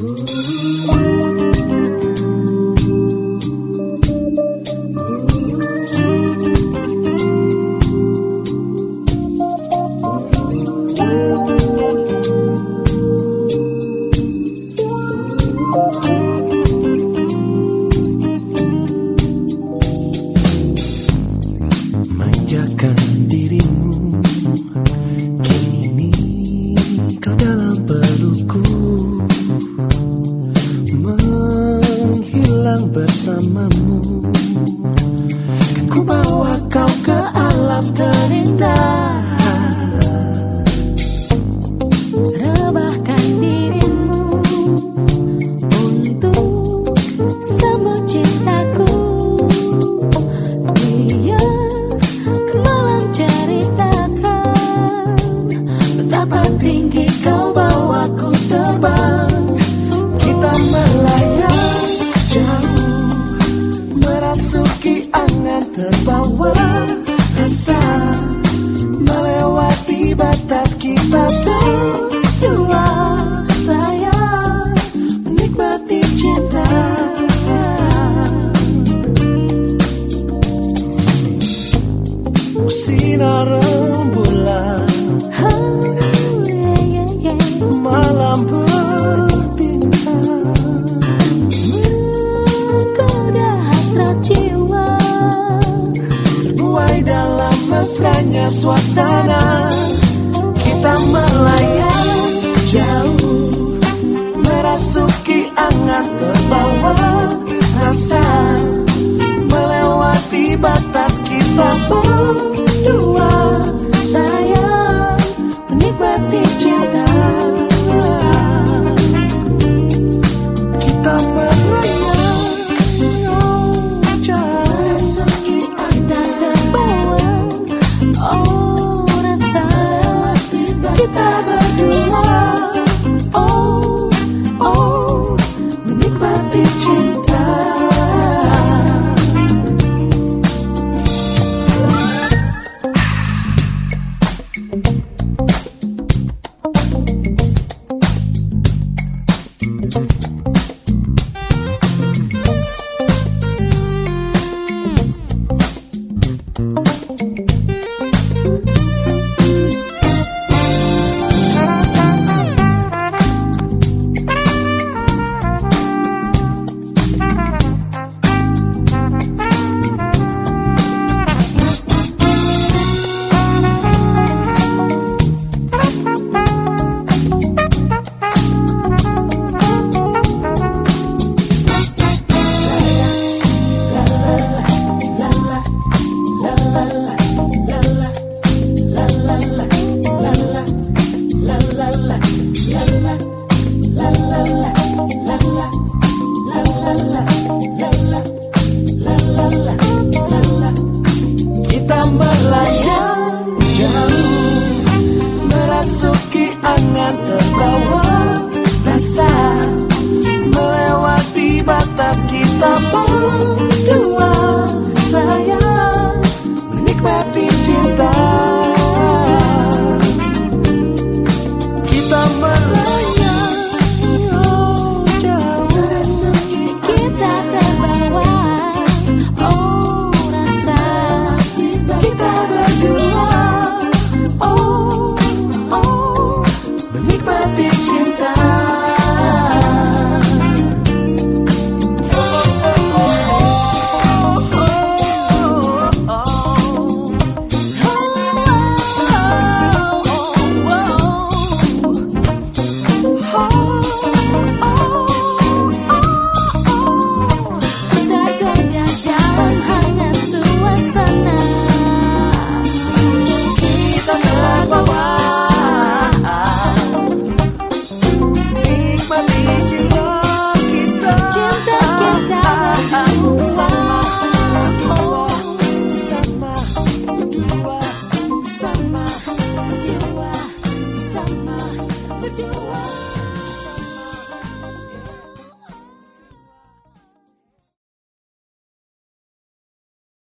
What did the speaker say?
Ooh. terbawa rasa melewati batas kita berdua sayang menikmati cinta. Sinar paso a sanar. mama, but you are.